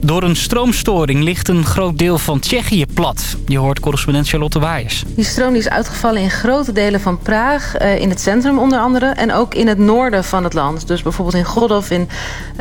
Door een stroomstoring ligt een groot deel van Tsjechië plat. Je hoort correspondent Charlotte Waaiers. Die stroom die is uitgevallen in grote delen van Praag. eh, in het centrum onder andere. En ook in het noorden van het land. Dus bijvoorbeeld in Grodov, in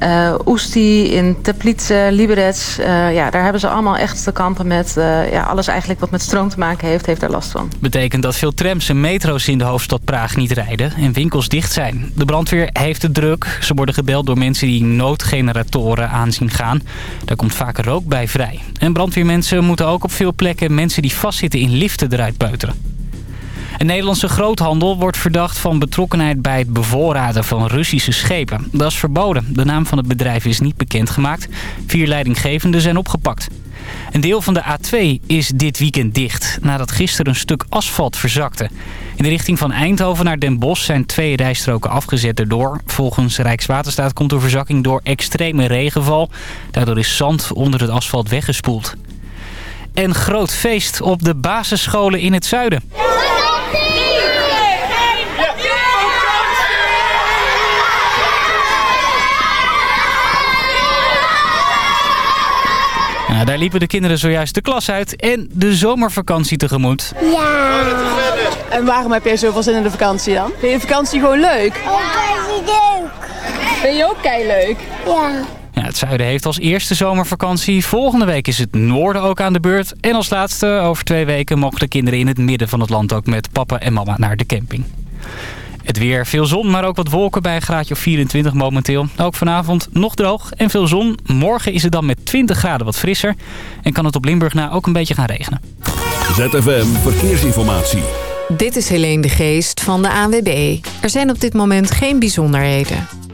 uh, Oesti, in Teplice, Liberec. Uh, ja, daar hebben ze allemaal echt te kampen met uh, ja, alles eigenlijk wat met stroom te maken heeft. Heeft daar last van. Betekent dat veel trams en metro's in de hoofdstad Praag niet rijden. En winkels dicht zijn. De brandweer heeft het druk. Ze worden gebeld door mensen die noodgeneratoren aanzien gaan. Daar komt vaak rook bij vrij. En brandweermensen moeten ook op veel plekken mensen die vastzitten in liften eruit peuteren. Een Nederlandse groothandel wordt verdacht van betrokkenheid bij het bevoorraden van Russische schepen. Dat is verboden. De naam van het bedrijf is niet bekendgemaakt. Vier leidinggevenden zijn opgepakt. Een deel van de A2 is dit weekend dicht, nadat gisteren een stuk asfalt verzakte. In de richting van Eindhoven naar Den Bosch zijn twee rijstroken afgezet erdoor. Volgens Rijkswaterstaat komt de verzakking door extreme regenval. Daardoor is zand onder het asfalt weggespoeld. En groot feest op de basisscholen in het zuiden. Nou, daar liepen de kinderen zojuist de klas uit en de zomervakantie tegemoet. Ja. En waarom heb jij zoveel zin in de vakantie dan? Vind je de vakantie gewoon leuk? Oh, leuk. Vind je ook kei leuk? Ja. Ja, het zuiden heeft als eerste zomervakantie. Volgende week is het noorden ook aan de beurt. En als laatste, over twee weken, mogen de kinderen in het midden van het land ook met papa en mama naar de camping. Het weer, veel zon, maar ook wat wolken bij een graadje of 24 momenteel. Ook vanavond nog droog en veel zon. Morgen is het dan met 20 graden wat frisser. En kan het op Limburg na ook een beetje gaan regenen. ZFM Verkeersinformatie. Dit is Helene de Geest van de ANWB. Er zijn op dit moment geen bijzonderheden.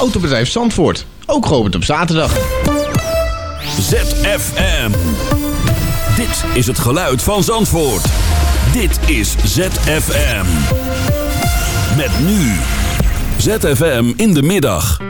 Autobedrijf Zandvoort, ook geopend op zaterdag. ZFM. Dit is het geluid van Zandvoort. Dit is ZFM. Met nu. ZFM in de middag.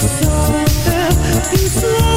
saw the peace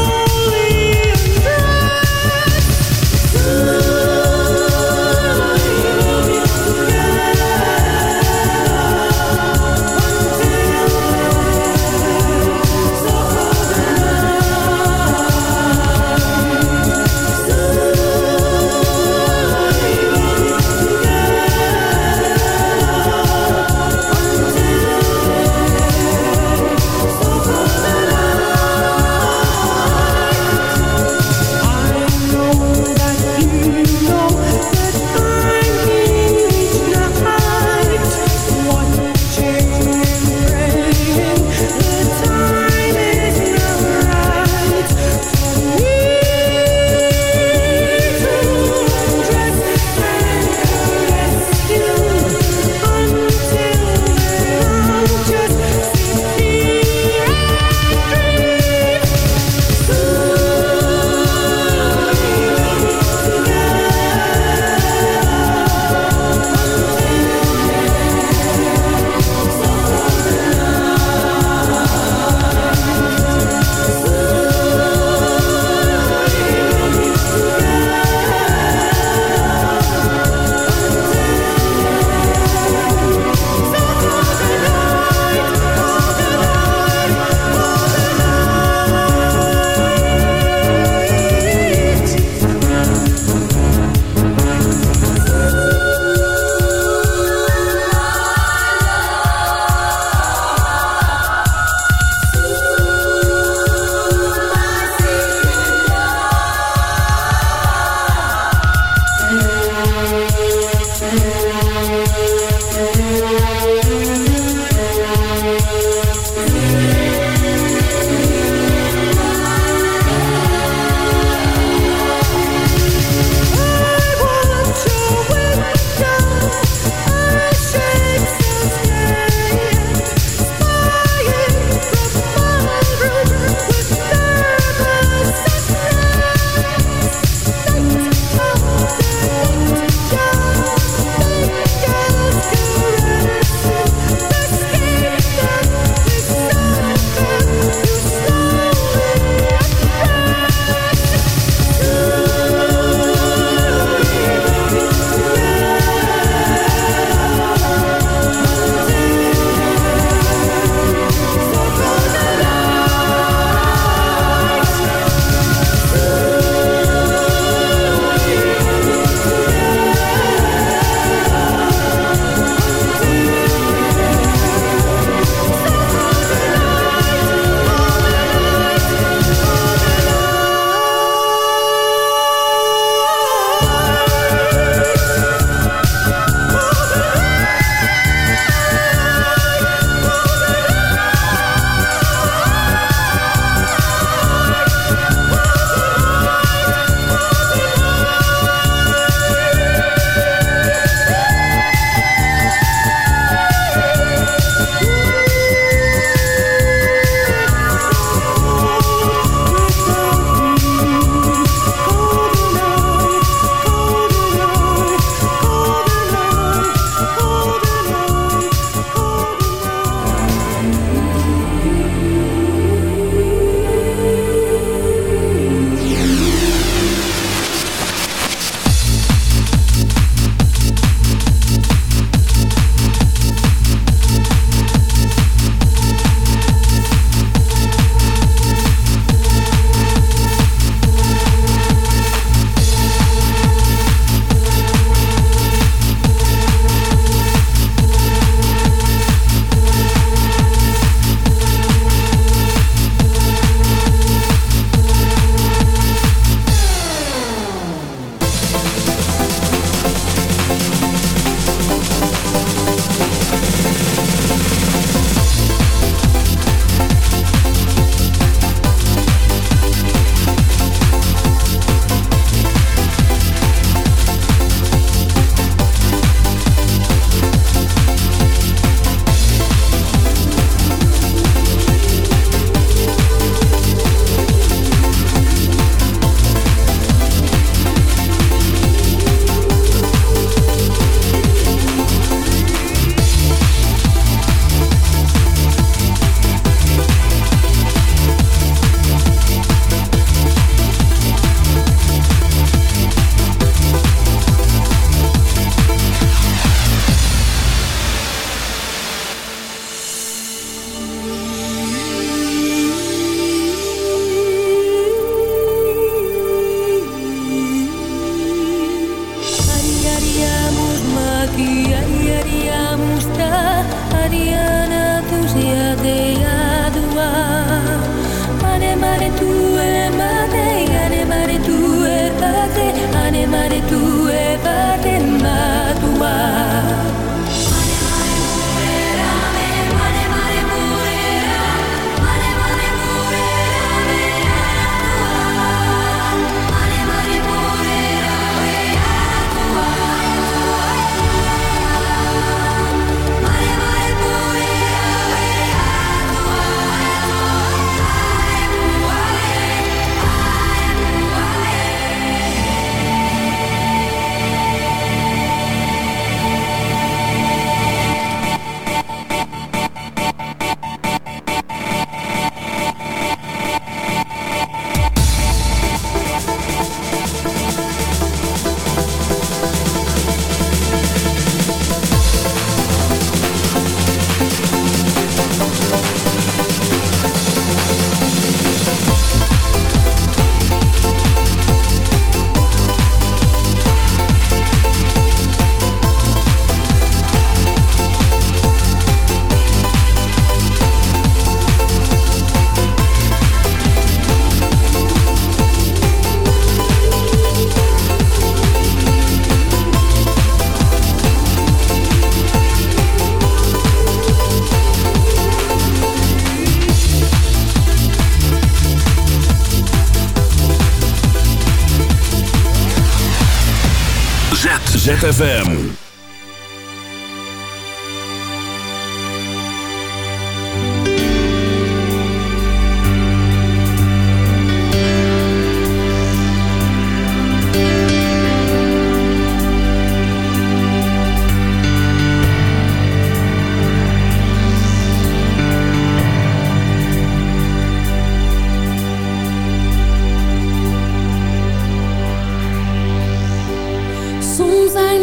ZFM.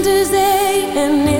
Wednesday and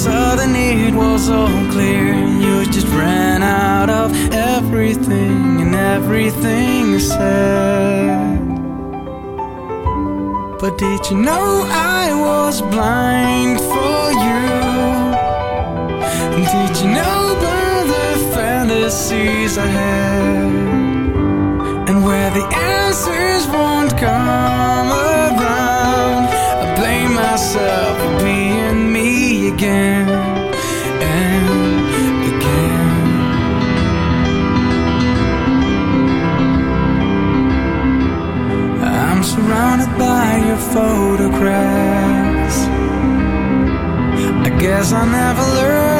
A sudden it was all clear. You just ran out of everything and everything you said. But did you know I was blind for you? And did you know about the fantasies I had? And where the answers won't come around, I blame myself for being me again photographs. I guess I'll never learn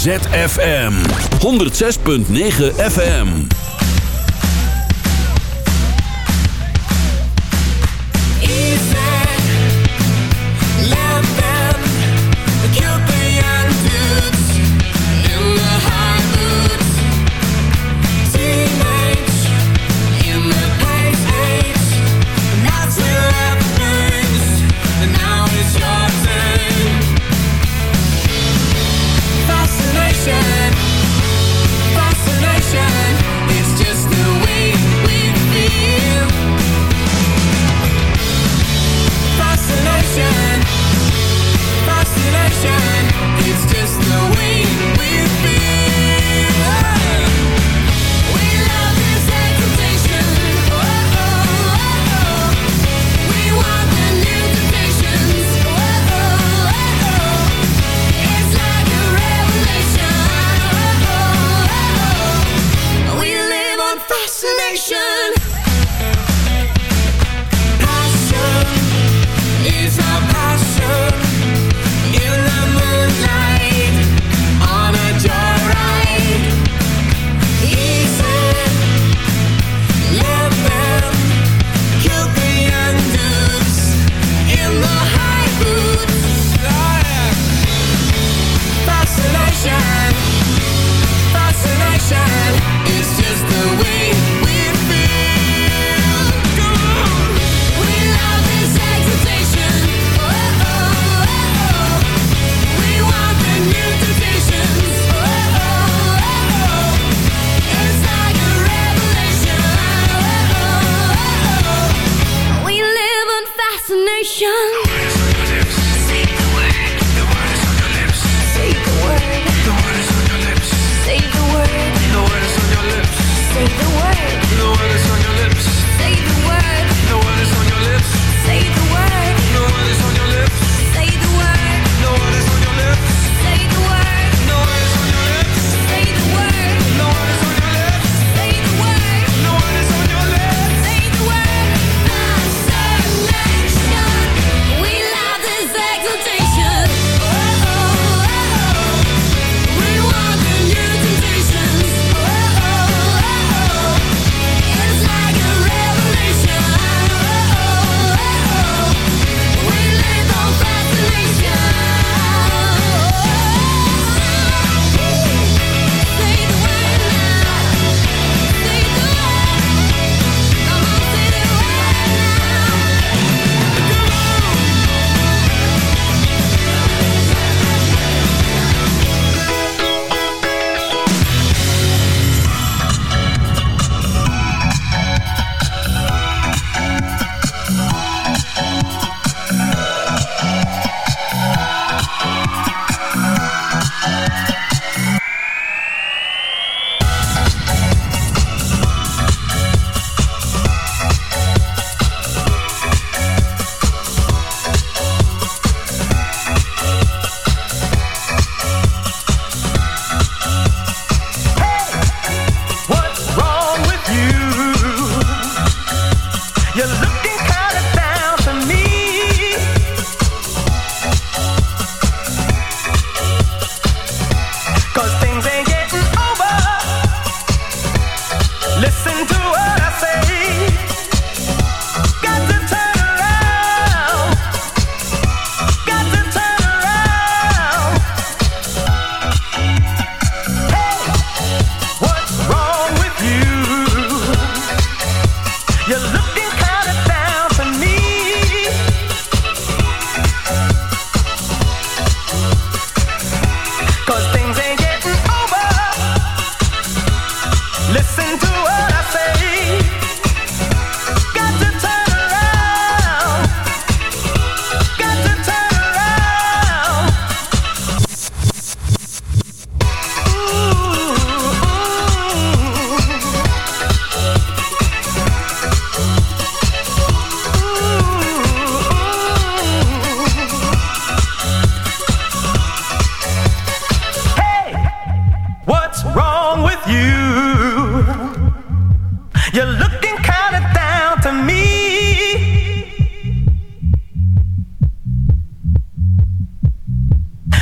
ZFM 106.9 FM.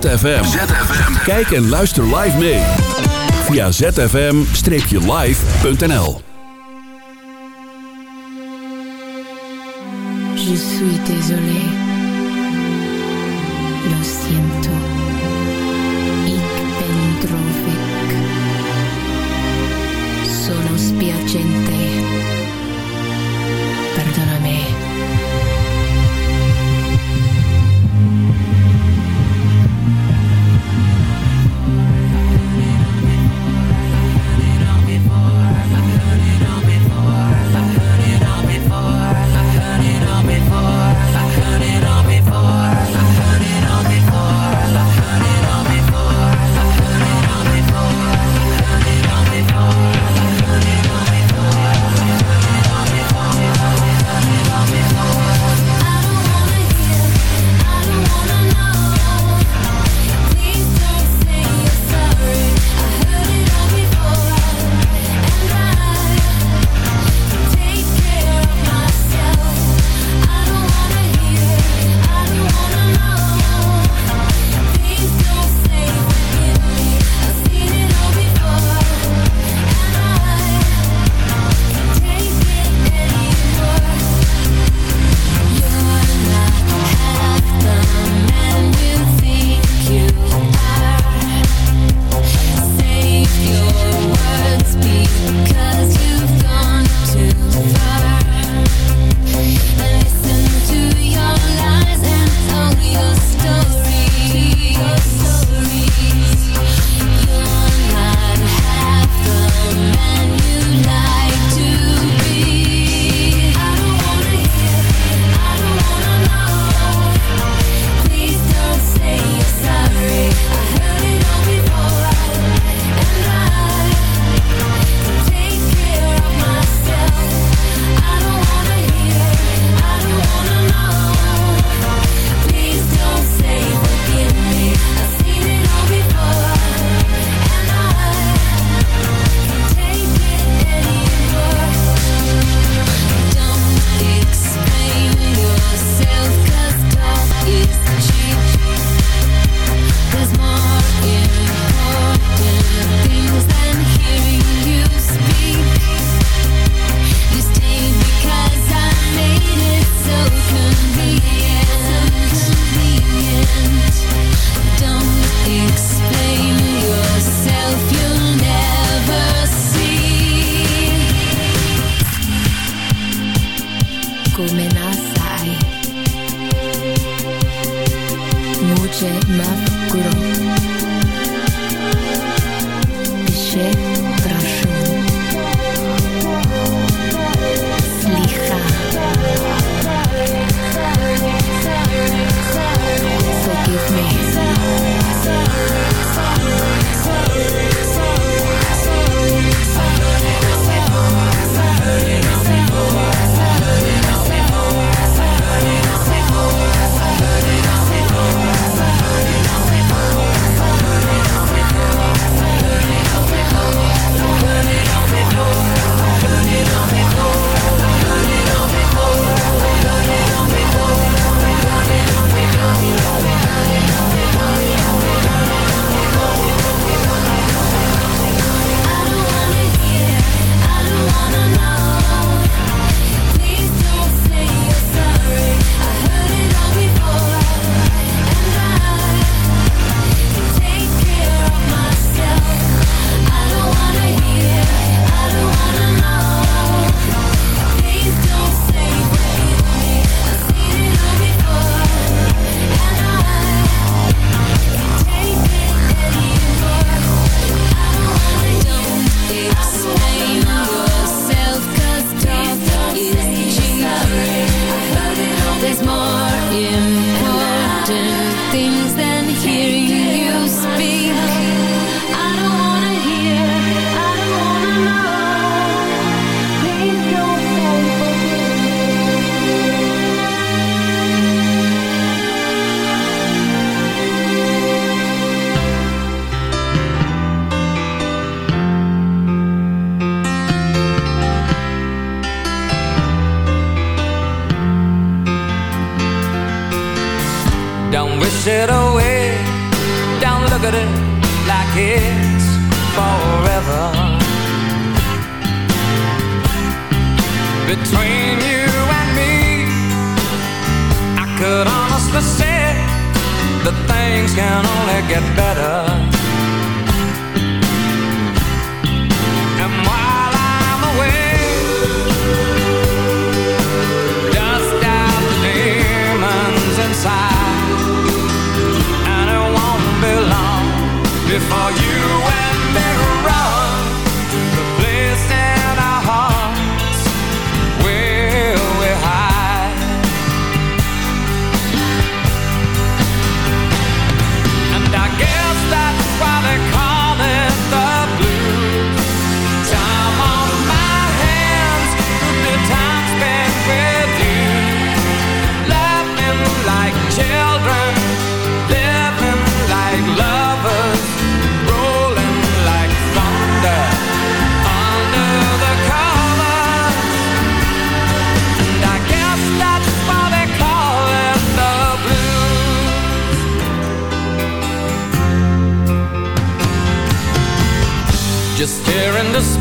ZFM. Kijk en luister live mee. Via zfm-live.nl Je suis désolé. Lo siento. Ik ben droevig. Sono spiacente.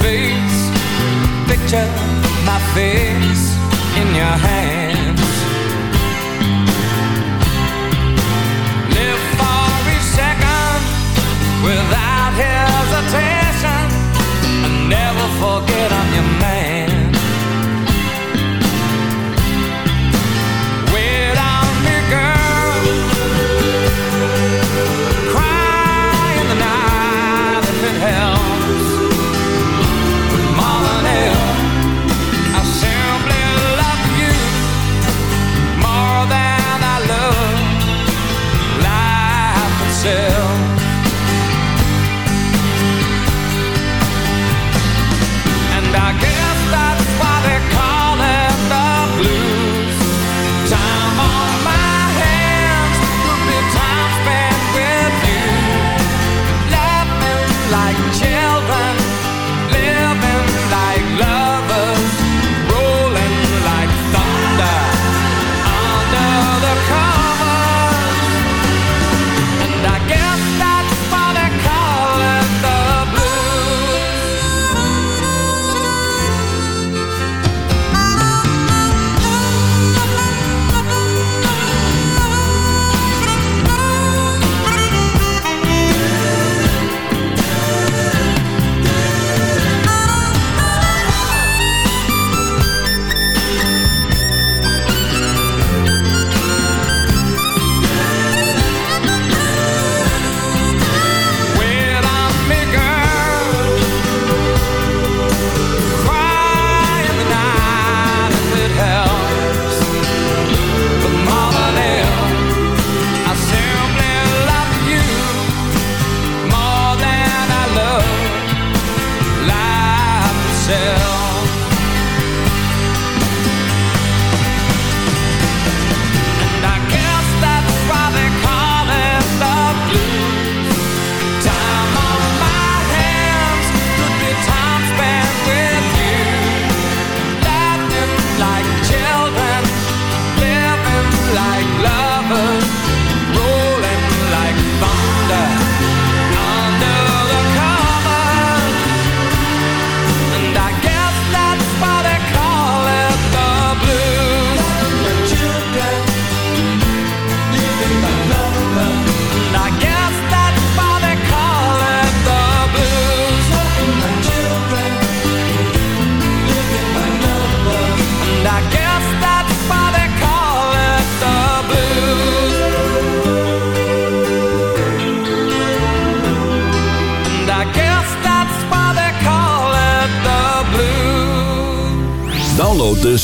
face, picture my face in your hand.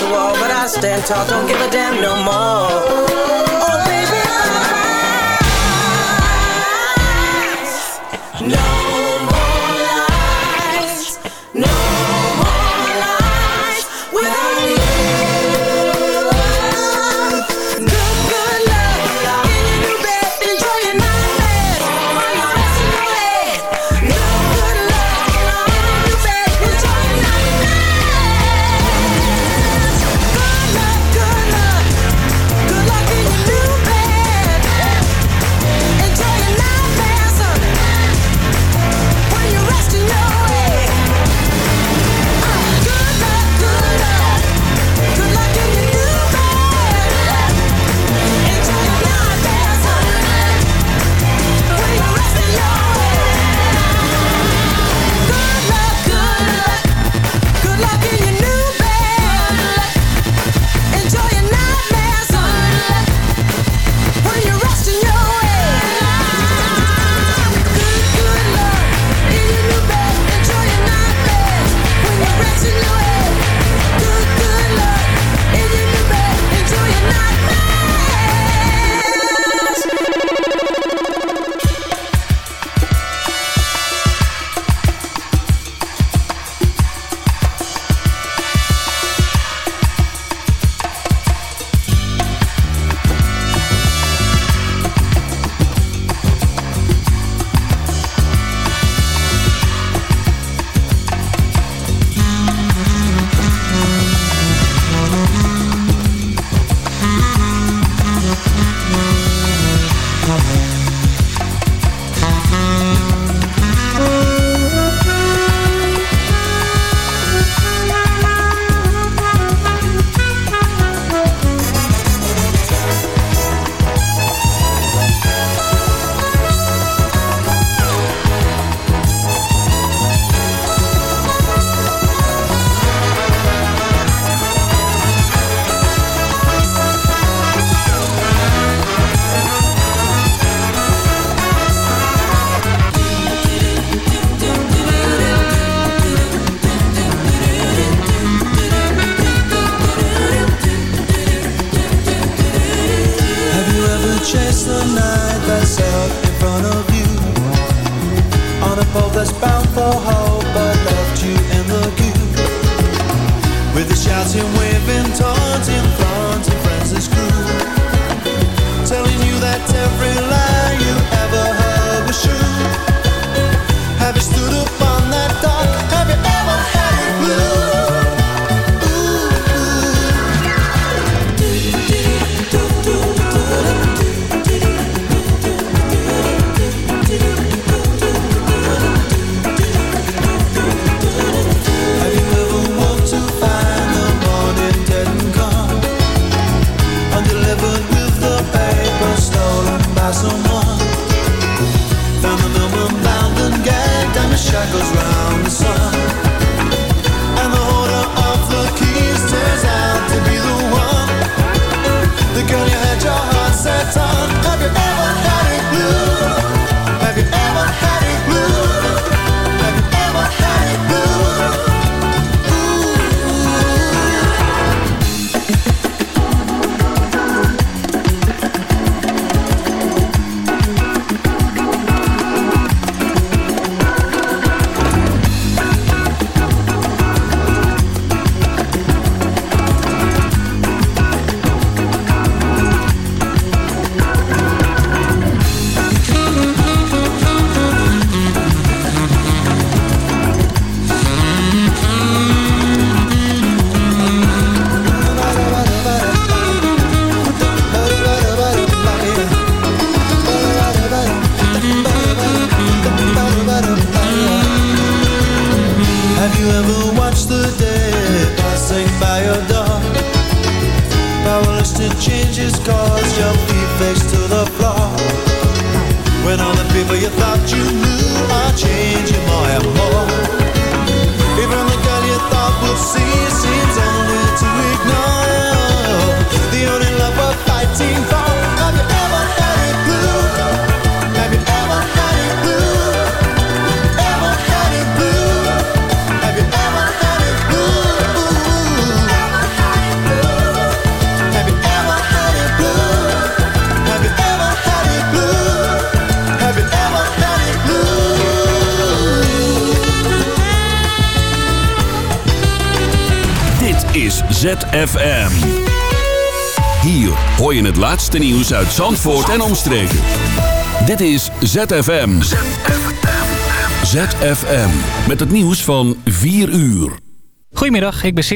but I stand tall, don't give a damn no more. Oh, baby. Laatste nieuws uit Zandvoort en omstreken. Dit is ZFM. ZFM. Met het nieuws van 4 uur. Goedemiddag, ik ben.